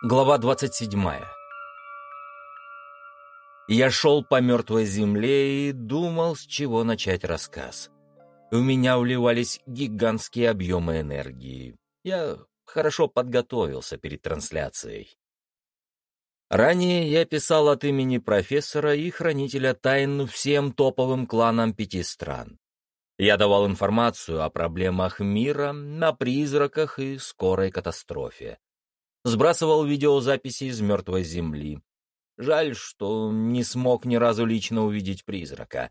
Глава 27. Я шел по мертвой земле и думал, с чего начать рассказ. У меня вливались гигантские объемы энергии. Я хорошо подготовился перед трансляцией. Ранее я писал от имени профессора и хранителя тайн всем топовым кланам пяти стран. Я давал информацию о проблемах мира, о призраках и скорой катастрофе сбрасывал видеозаписи из мертвой земли. Жаль, что не смог ни разу лично увидеть призрака.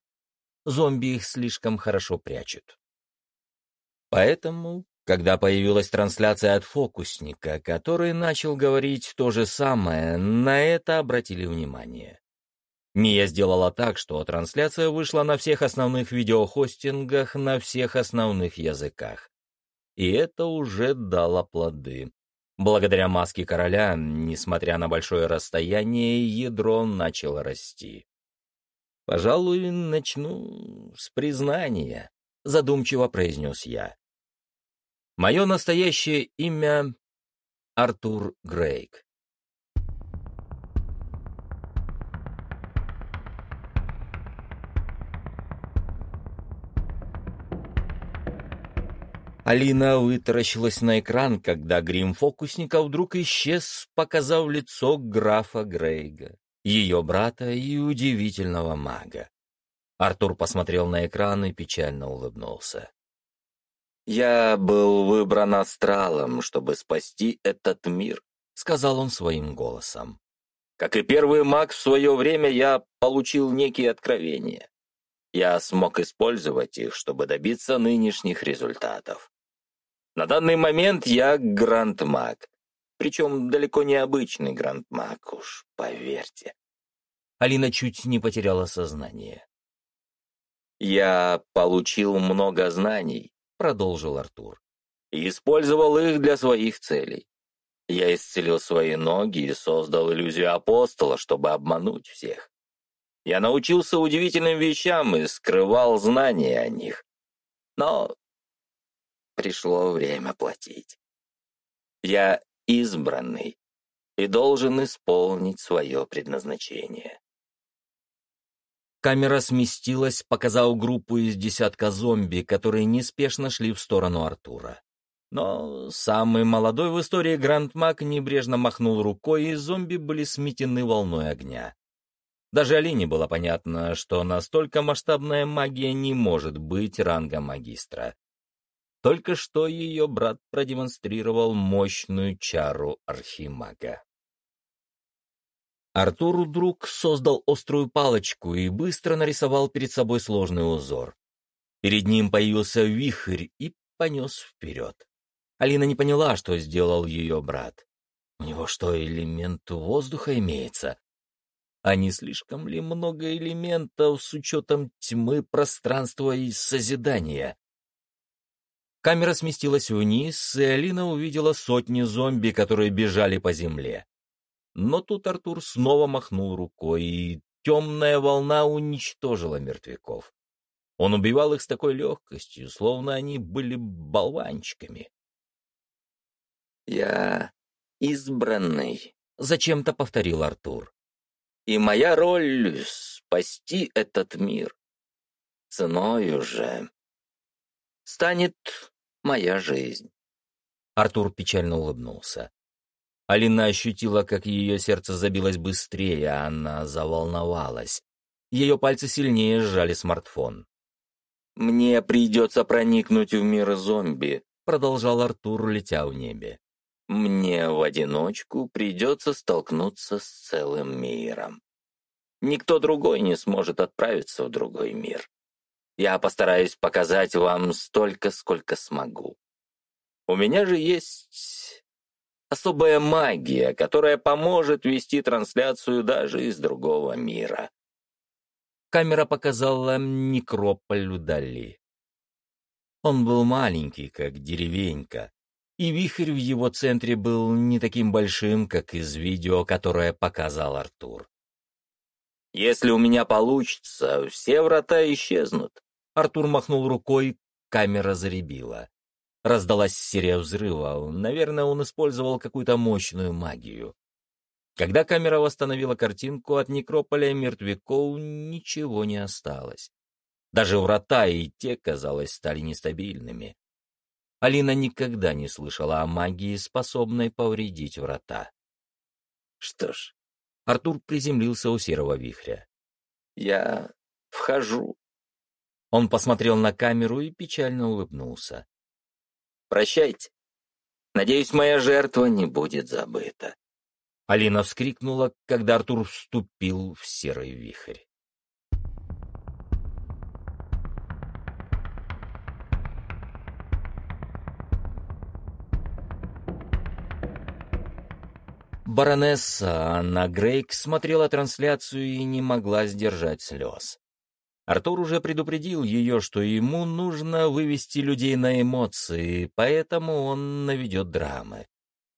Зомби их слишком хорошо прячут. Поэтому, когда появилась трансляция от фокусника, который начал говорить то же самое, на это обратили внимание. Мия сделала так, что трансляция вышла на всех основных видеохостингах на всех основных языках. И это уже дало плоды. Благодаря маске короля, несмотря на большое расстояние, ядро начало расти. «Пожалуй, начну с признания», — задумчиво произнес я. «Мое настоящее имя — Артур Грейк. Алина вытаращилась на экран, когда грим фокусника вдруг исчез, показав лицо графа Грейга, ее брата и удивительного мага. Артур посмотрел на экран и печально улыбнулся. «Я был выбран астралом, чтобы спасти этот мир», — сказал он своим голосом. «Как и первый маг в свое время, я получил некие откровения. Я смог использовать их, чтобы добиться нынешних результатов. На данный момент я гранд-маг. Причем далеко не обычный гранд-маг, уж поверьте. Алина чуть не потеряла сознание. «Я получил много знаний», — продолжил Артур, «и использовал их для своих целей. Я исцелил свои ноги и создал иллюзию апостола, чтобы обмануть всех. Я научился удивительным вещам и скрывал знания о них. Но пришло время платить. Я избранный и должен исполнить свое предназначение. Камера сместилась, показав группу из десятка зомби, которые неспешно шли в сторону Артура. Но самый молодой в истории Гранд Мак небрежно махнул рукой, и зомби были сметены волной огня. Даже Алине было понятно, что настолько масштабная магия не может быть ранга магистра. Только что ее брат продемонстрировал мощную чару архимага. Артур вдруг создал острую палочку и быстро нарисовал перед собой сложный узор. Перед ним появился вихрь и понес вперед. Алина не поняла, что сделал ее брат. У него что, элемент воздуха имеется? А не слишком ли много элементов с учетом тьмы, пространства и созидания? Камера сместилась вниз, и Алина увидела сотни зомби, которые бежали по земле. Но тут Артур снова махнул рукой, и темная волна уничтожила мертвяков. Он убивал их с такой легкостью, словно они были болванчиками. «Я избранный», — зачем-то повторил Артур. «И моя роль — спасти этот мир. Ценою же станет моя жизнь. Артур печально улыбнулся. Алина ощутила, как ее сердце забилось быстрее, а она заволновалась. Ее пальцы сильнее сжали смартфон. «Мне придется проникнуть в мир зомби», — продолжал Артур, летя в небе. «Мне в одиночку придется столкнуться с целым миром. Никто другой не сможет отправиться в другой мир. Я постараюсь показать вам столько, сколько смогу. У меня же есть особая магия, которая поможет вести трансляцию даже из другого мира. Камера показала некрополь вдали. Он был маленький, как деревенька, и вихрь в его центре был не таким большим, как из видео, которое показал Артур. Если у меня получится, все врата исчезнут. Артур махнул рукой, камера заребила. Раздалась серия взрыва. Наверное, он использовал какую-то мощную магию. Когда камера восстановила картинку, от некрополя мертвяков ничего не осталось. Даже врата и те, казалось, стали нестабильными. Алина никогда не слышала о магии, способной повредить врата. Что ж, Артур приземлился у серого вихря. «Я вхожу». Он посмотрел на камеру и печально улыбнулся. «Прощайте. Надеюсь, моя жертва не будет забыта». Алина вскрикнула, когда Артур вступил в серый вихрь. Баронесса Анна Грейк смотрела трансляцию и не могла сдержать слез. Артур уже предупредил ее, что ему нужно вывести людей на эмоции, поэтому он наведет драмы.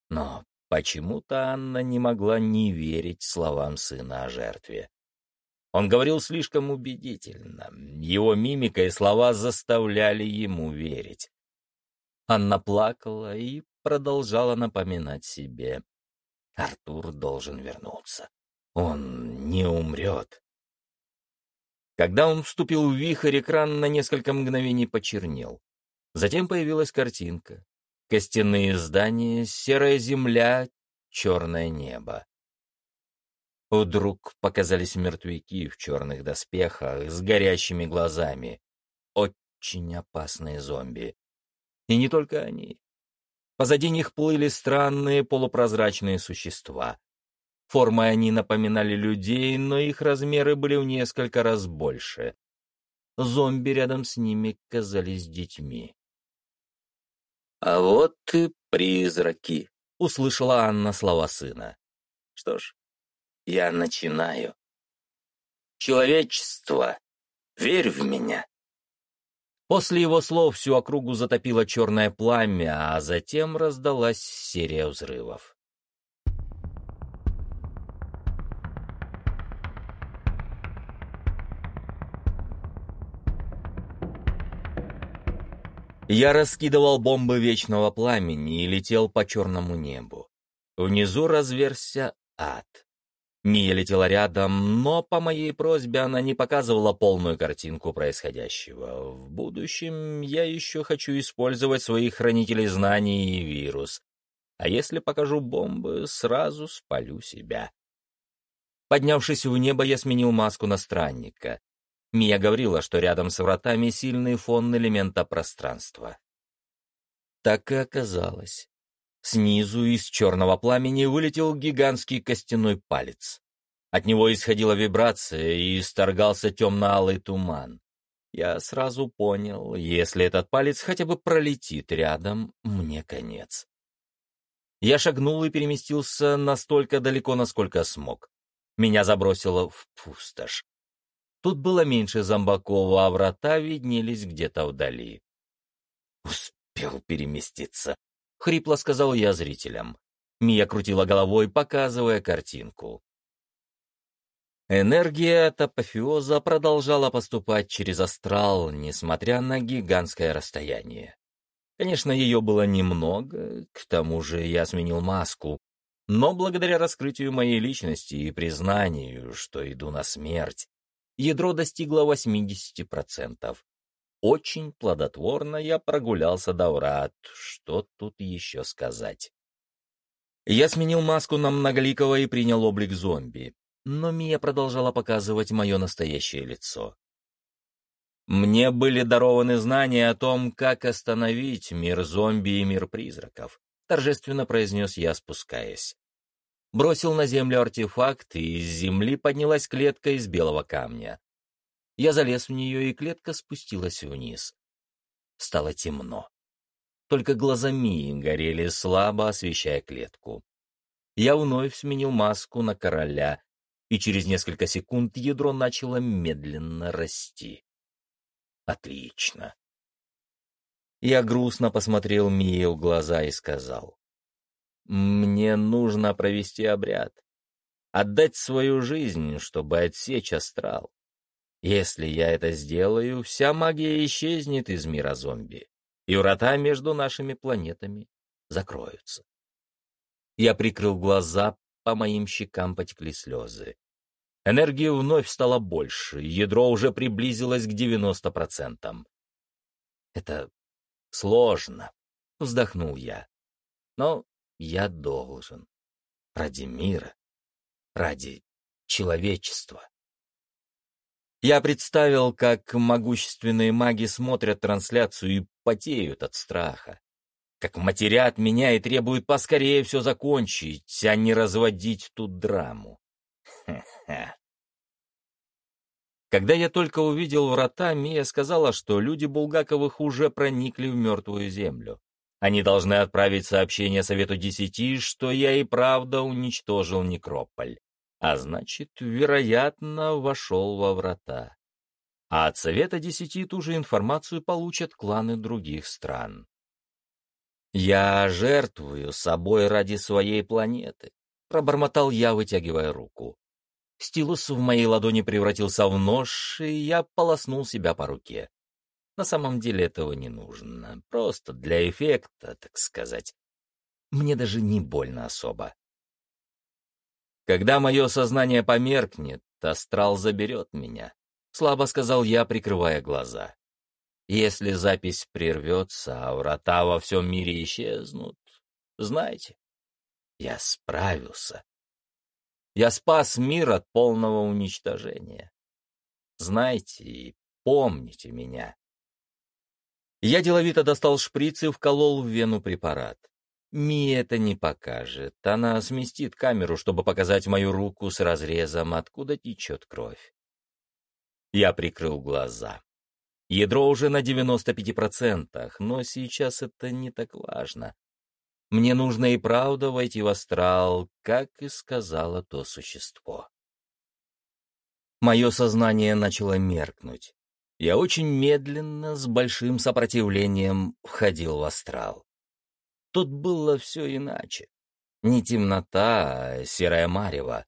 Но почему-то Анна не могла не верить словам сына о жертве. Он говорил слишком убедительно. Его мимика и слова заставляли ему верить. Анна плакала и продолжала напоминать себе. Артур должен вернуться. Он не умрет. Когда он вступил в вихрь, экран на несколько мгновений почернел. Затем появилась картинка. Костяные здания, серая земля, черное небо. Вдруг показались мертвяки в черных доспехах с горящими глазами. Очень опасные зомби. И не только они. Позади них плыли странные полупрозрачные существа. Формой они напоминали людей, но их размеры были в несколько раз больше. Зомби рядом с ними казались детьми. «А вот и призраки», — услышала Анна слова сына. «Что ж, я начинаю. Человечество, верь в меня». После его слов всю округу затопило черное пламя, а затем раздалась серия взрывов. Я раскидывал бомбы вечного пламени и летел по черному небу. Внизу разверся ад. Мия летела рядом, но по моей просьбе она не показывала полную картинку происходящего. В будущем я еще хочу использовать своих хранителей знаний и вирус. А если покажу бомбы, сразу спалю себя. Поднявшись в небо, я сменил маску на странника. Мия говорила, что рядом с вратами сильный фон элемента пространства. Так и оказалось. Снизу из черного пламени вылетел гигантский костяной палец. От него исходила вибрация и исторгался темно-алый туман. Я сразу понял, если этот палец хотя бы пролетит рядом, мне конец. Я шагнул и переместился настолько далеко, насколько смог. Меня забросило в пустошь. Тут было меньше зомбаков, а врата виднелись где-то вдали. Успел переместиться. — хрипло сказал я зрителям. Мия крутила головой, показывая картинку. Энергия от апофеоза продолжала поступать через астрал, несмотря на гигантское расстояние. Конечно, ее было немного, к тому же я сменил маску, но благодаря раскрытию моей личности и признанию, что иду на смерть, ядро достигло 80%. Очень плодотворно я прогулялся до врат. Что тут еще сказать? Я сменил маску на многоликого и принял облик зомби, но Мия продолжала показывать мое настоящее лицо. Мне были дарованы знания о том, как остановить мир зомби и мир призраков, торжественно произнес я, спускаясь. Бросил на землю артефакт, и из земли поднялась клетка из белого камня. Я залез в нее, и клетка спустилась вниз. Стало темно. Только глаза Мии горели слабо, освещая клетку. Я вновь сменил маску на короля, и через несколько секунд ядро начало медленно расти. Отлично. Я грустно посмотрел Мии в глаза и сказал. «Мне нужно провести обряд. Отдать свою жизнь, чтобы отсечь астрал. Если я это сделаю, вся магия исчезнет из мира зомби. и врата между нашими планетами закроются. Я прикрыл глаза, по моим щекам потекли слезы. Энергии вновь стало больше, ядро уже приблизилось к 90%. Это сложно, вздохнул я. Но я должен. Ради мира, ради человечества. Я представил, как могущественные маги смотрят трансляцию и потеют от страха. Как матерят меня и требуют поскорее все закончить, а не разводить тут драму. Когда я только увидел врата, Мия сказала, что люди Булгаковых уже проникли в мертвую землю. Они должны отправить сообщение Совету Десяти, что я и правда уничтожил Некрополь. А значит, вероятно, вошел во врата. А от Совета Десяти ту же информацию получат кланы других стран. «Я жертвую собой ради своей планеты», — пробормотал я, вытягивая руку. Стилус в моей ладони превратился в нож, и я полоснул себя по руке. На самом деле этого не нужно, просто для эффекта, так сказать. Мне даже не больно особо. Когда мое сознание померкнет, астрал заберет меня, — слабо сказал я, прикрывая глаза. Если запись прервется, а врата во всем мире исчезнут, знайте, я справился. Я спас мир от полного уничтожения. Знайте и помните меня. Я деловито достал шприц и вколол в вену препарат. Ми это не покажет. Она сместит камеру, чтобы показать мою руку с разрезом, откуда течет кровь. Я прикрыл глаза. Ядро уже на 95%, но сейчас это не так важно. Мне нужно и правда войти в астрал, как и сказала то существо. Мое сознание начало меркнуть. Я очень медленно, с большим сопротивлением, входил в астрал. Тут было все иначе. Не темнота, а серая марево.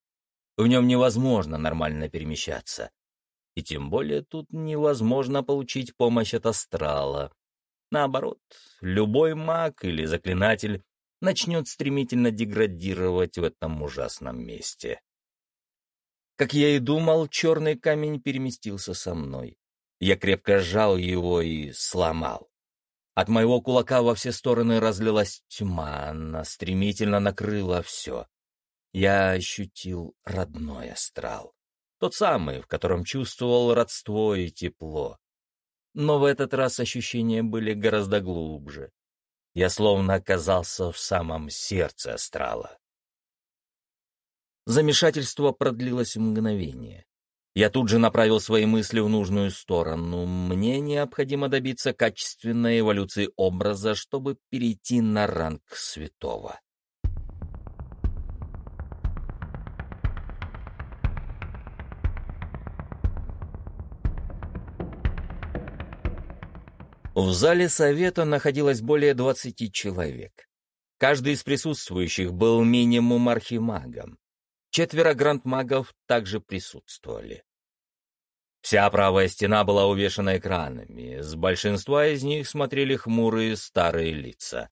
В нем невозможно нормально перемещаться. И тем более тут невозможно получить помощь от астрала. Наоборот, любой маг или заклинатель начнет стремительно деградировать в этом ужасном месте. Как я и думал, черный камень переместился со мной. Я крепко сжал его и сломал. От моего кулака во все стороны разлилась тьма, она стремительно накрыла все. Я ощутил родной астрал. Тот самый, в котором чувствовал родство и тепло. Но в этот раз ощущения были гораздо глубже. Я словно оказался в самом сердце астрала. Замешательство продлилось мгновение. Я тут же направил свои мысли в нужную сторону. Мне необходимо добиться качественной эволюции образа, чтобы перейти на ранг святого. В зале совета находилось более 20 человек. Каждый из присутствующих был минимум архимагом. Четверо грандмагов также присутствовали. Вся правая стена была увешана экранами, с большинства из них смотрели хмурые старые лица.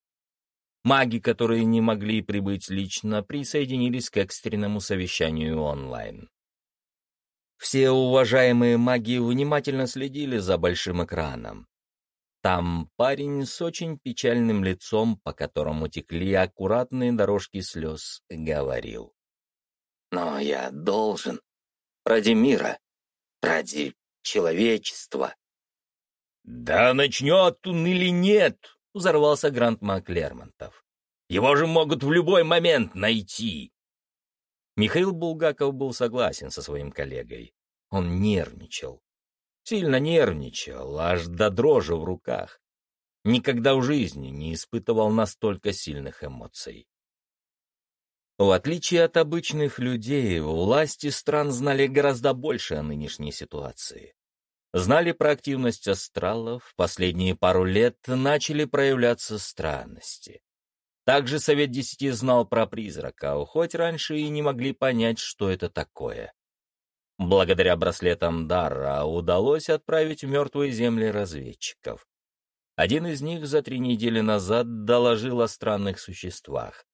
Маги, которые не могли прибыть лично, присоединились к экстренному совещанию онлайн. Все уважаемые маги внимательно следили за большим экраном. Там парень с очень печальным лицом, по которому текли аккуратные дорожки слез, говорил. «Но я должен. Ради мира. Ради человечества». «Да начнет он или нет?» — взорвался Маклермонтов. «Его же могут в любой момент найти!» Михаил Булгаков был согласен со своим коллегой. Он нервничал. Сильно нервничал, аж до дрожи в руках. Никогда в жизни не испытывал настолько сильных эмоций. В отличие от обычных людей, власти стран знали гораздо больше о нынешней ситуации. Знали про активность астралов, в последние пару лет начали проявляться странности. Также Совет Десяти знал про призрака, хоть раньше и не могли понять, что это такое. Благодаря браслетам Дара удалось отправить в мертвые земли разведчиков. Один из них за три недели назад доложил о странных существах.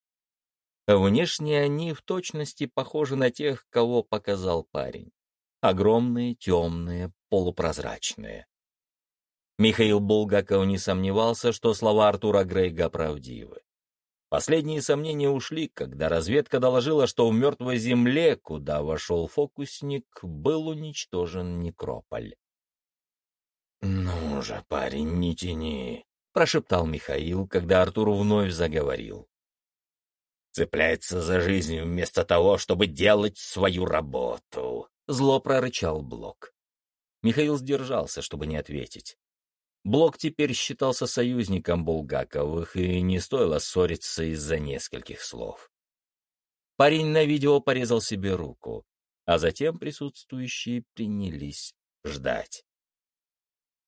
Внешне они в точности похожи на тех, кого показал парень. Огромные, темные, полупрозрачные. Михаил Булгаков не сомневался, что слова Артура Грейга правдивы. Последние сомнения ушли, когда разведка доложила, что в мертвой земле, куда вошел фокусник, был уничтожен некрополь. «Ну же, парень, не тяни», — прошептал Михаил, когда Артур вновь заговорил. «Цепляется за жизнь вместо того, чтобы делать свою работу», — зло прорычал Блок. Михаил сдержался, чтобы не ответить. Блок теперь считался союзником Булгаковых, и не стоило ссориться из-за нескольких слов. Парень на видео порезал себе руку, а затем присутствующие принялись ждать.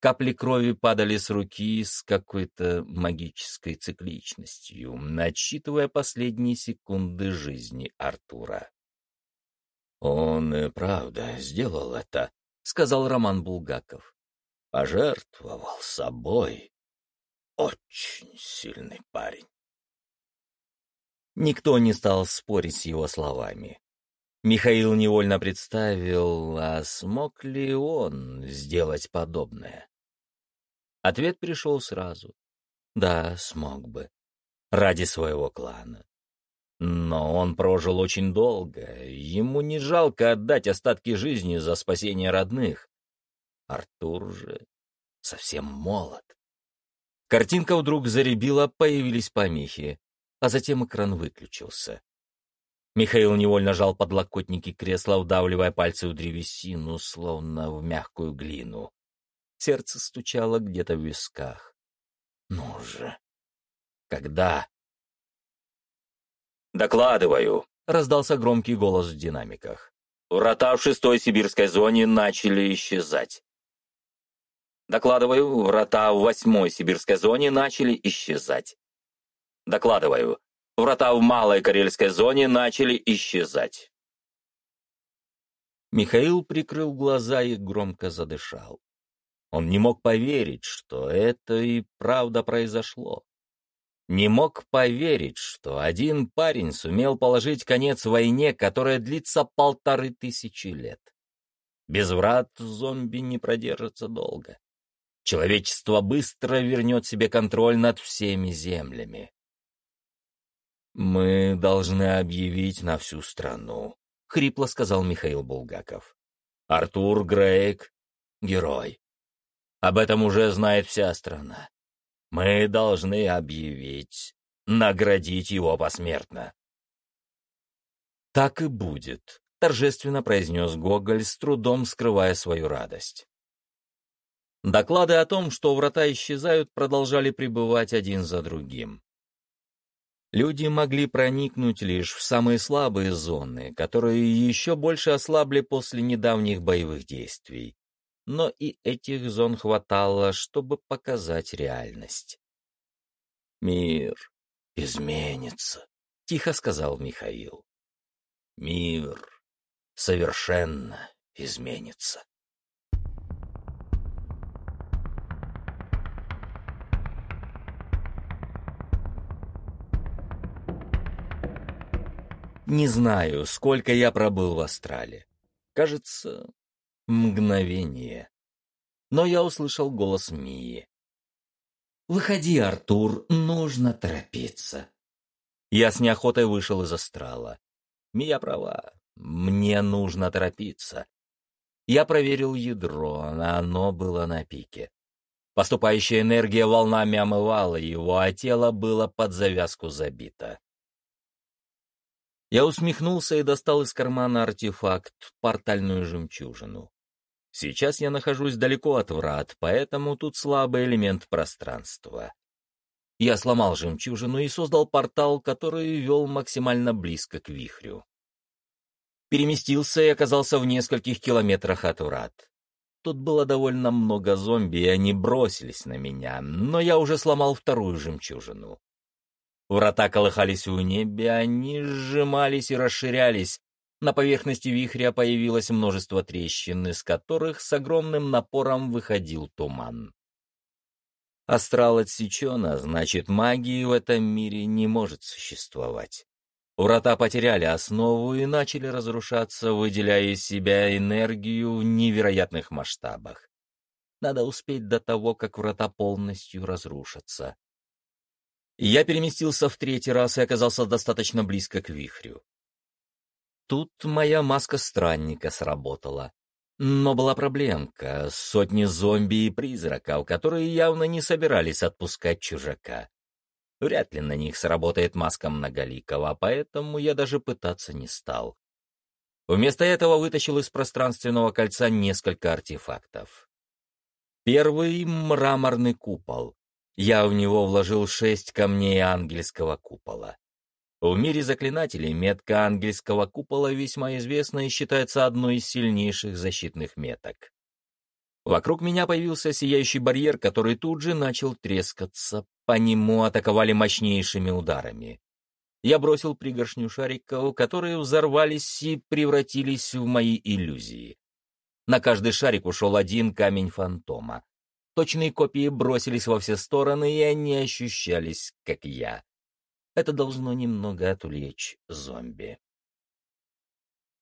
Капли крови падали с руки с какой-то магической цикличностью, начитывая последние секунды жизни Артура. «Он и правда сделал это», — сказал Роман Булгаков пожертвовал собой. Очень сильный парень. Никто не стал спорить с его словами. Михаил невольно представил, а смог ли он сделать подобное. Ответ пришел сразу. Да, смог бы. Ради своего клана. Но он прожил очень долго, ему не жалко отдать остатки жизни за спасение родных. Артур же совсем молод. Картинка вдруг заребила, появились помехи, а затем экран выключился. Михаил невольно жал подлокотники кресла, вдавливая пальцы в древесину, словно в мягкую глину. Сердце стучало где-то в висках. Ну же! Когда? «Докладываю!» — раздался громкий голос в динамиках. «Врата в шестой сибирской зоне начали исчезать. Докладываю, врата в восьмой сибирской зоне начали исчезать. Докладываю, врата в малой карельской зоне начали исчезать. Михаил прикрыл глаза и громко задышал. Он не мог поверить, что это и правда произошло. Не мог поверить, что один парень сумел положить конец войне, которая длится полторы тысячи лет. Без врат зомби не продержатся долго человечество быстро вернет себе контроль над всеми землями. «Мы должны объявить на всю страну», — хрипло сказал Михаил Булгаков. «Артур Грейк — герой. Об этом уже знает вся страна. Мы должны объявить, наградить его посмертно». «Так и будет», — торжественно произнес Гоголь, с трудом скрывая свою радость. Доклады о том, что врата исчезают, продолжали пребывать один за другим. Люди могли проникнуть лишь в самые слабые зоны, которые еще больше ослабли после недавних боевых действий. Но и этих зон хватало, чтобы показать реальность. «Мир изменится», — тихо сказал Михаил. «Мир совершенно изменится». Не знаю, сколько я пробыл в Астрале. Кажется, мгновение. Но я услышал голос Мии. «Выходи, Артур, нужно торопиться». Я с неохотой вышел из Астрала. Мия права, мне нужно торопиться. Я проверил ядро, оно было на пике. Поступающая энергия волнами омывала его, а тело было под завязку забито. Я усмехнулся и достал из кармана артефакт, портальную жемчужину. Сейчас я нахожусь далеко от врат, поэтому тут слабый элемент пространства. Я сломал жемчужину и создал портал, который вел максимально близко к вихрю. Переместился и оказался в нескольких километрах от врат. Тут было довольно много зомби, и они бросились на меня, но я уже сломал вторую жемчужину. Врата колыхались в небе, они сжимались и расширялись. На поверхности вихря появилось множество трещин, из которых с огромным напором выходил туман. Астрал отсечен, а значит, магии в этом мире не может существовать. Врата потеряли основу и начали разрушаться, выделяя из себя энергию в невероятных масштабах. Надо успеть до того, как врата полностью разрушатся. Я переместился в третий раз и оказался достаточно близко к вихрю. Тут моя маска странника сработала. Но была проблемка — сотни зомби и призраков, которые явно не собирались отпускать чужака. Вряд ли на них сработает маска многоликого, поэтому я даже пытаться не стал. Вместо этого вытащил из пространственного кольца несколько артефактов. Первый — мраморный купол. Я в него вложил шесть камней ангельского купола. В мире заклинателей метка ангельского купола весьма известна и считается одной из сильнейших защитных меток. Вокруг меня появился сияющий барьер, который тут же начал трескаться. По нему атаковали мощнейшими ударами. Я бросил пригоршню шариков, которые взорвались и превратились в мои иллюзии. На каждый шарик ушел один камень фантома. Точные копии бросились во все стороны, и они ощущались, как я. Это должно немного отвлечь зомби.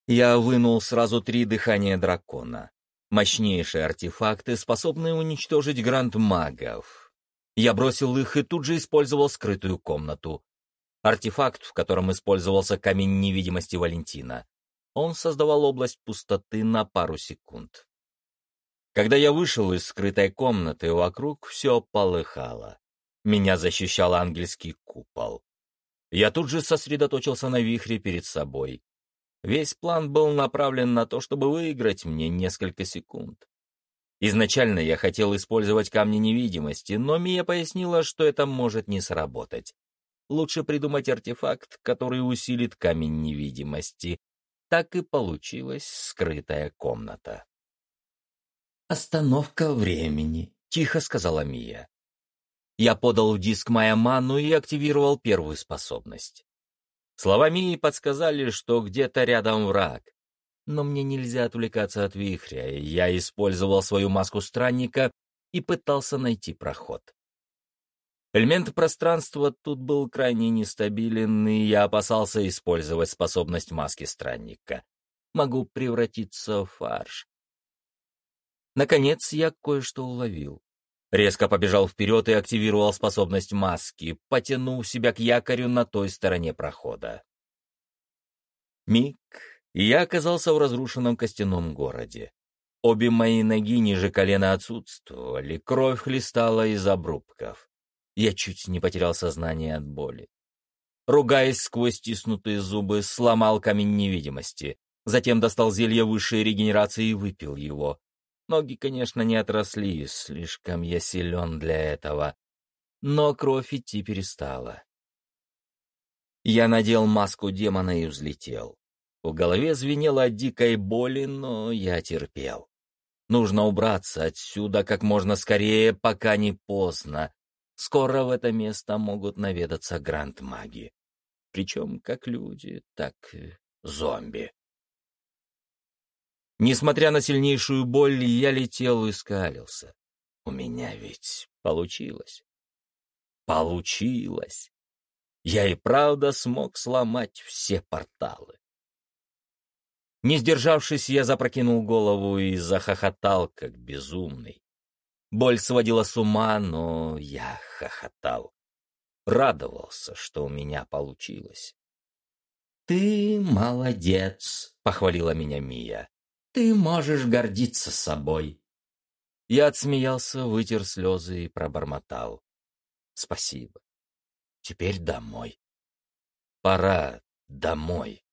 Я вынул сразу три дыхания дракона. Мощнейшие артефакты, способные уничтожить гранд-магов. Я бросил их и тут же использовал скрытую комнату. Артефакт, в котором использовался камень невидимости Валентина. Он создавал область пустоты на пару секунд. Когда я вышел из скрытой комнаты, вокруг все полыхало. Меня защищал ангельский купол. Я тут же сосредоточился на вихре перед собой. Весь план был направлен на то, чтобы выиграть мне несколько секунд. Изначально я хотел использовать камни невидимости, но Мия пояснила, что это может не сработать. Лучше придумать артефакт, который усилит камень невидимости. Так и получилась скрытая комната. «Остановка времени», — тихо сказала Мия. Я подал в диск моя ману и активировал первую способность. Слова Мии подсказали, что где-то рядом враг. Но мне нельзя отвлекаться от вихря, я использовал свою маску странника и пытался найти проход. Элемент пространства тут был крайне нестабилен, и я опасался использовать способность маски странника. Могу превратиться в фарш. Наконец я кое-что уловил. Резко побежал вперед и активировал способность маски, потянув себя к якорю на той стороне прохода. Миг, и я оказался в разрушенном костяном городе. Обе мои ноги ниже колена отсутствовали, кровь хлестала из обрубков. Я чуть не потерял сознание от боли. Ругаясь сквозь стиснутые зубы, сломал камень невидимости, затем достал зелье высшей регенерации и выпил его. Ноги, конечно, не отросли, слишком я силен для этого. Но кровь идти перестала. Я надел маску демона и взлетел. В голове звенело от дикой боли, но я терпел. Нужно убраться отсюда как можно скорее, пока не поздно. Скоро в это место могут наведаться гранд-маги. Причем как люди, так и зомби. Несмотря на сильнейшую боль, я летел и скалился. У меня ведь получилось. Получилось. Я и правда смог сломать все порталы. Не сдержавшись, я запрокинул голову и захохотал, как безумный. Боль сводила с ума, но я хохотал. Радовался, что у меня получилось. «Ты молодец», — похвалила меня Мия. Ты можешь гордиться собой. Я отсмеялся, вытер слезы и пробормотал. Спасибо. Теперь домой. Пора домой.